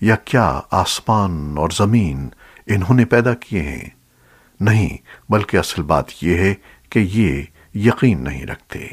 یا کیا آسمان اور زمین انہوں نے پیدا کیے ہیں؟ نہیں، بلکہ اصل بات یہ ہے کہ یہ یقین نہیں رکھتے۔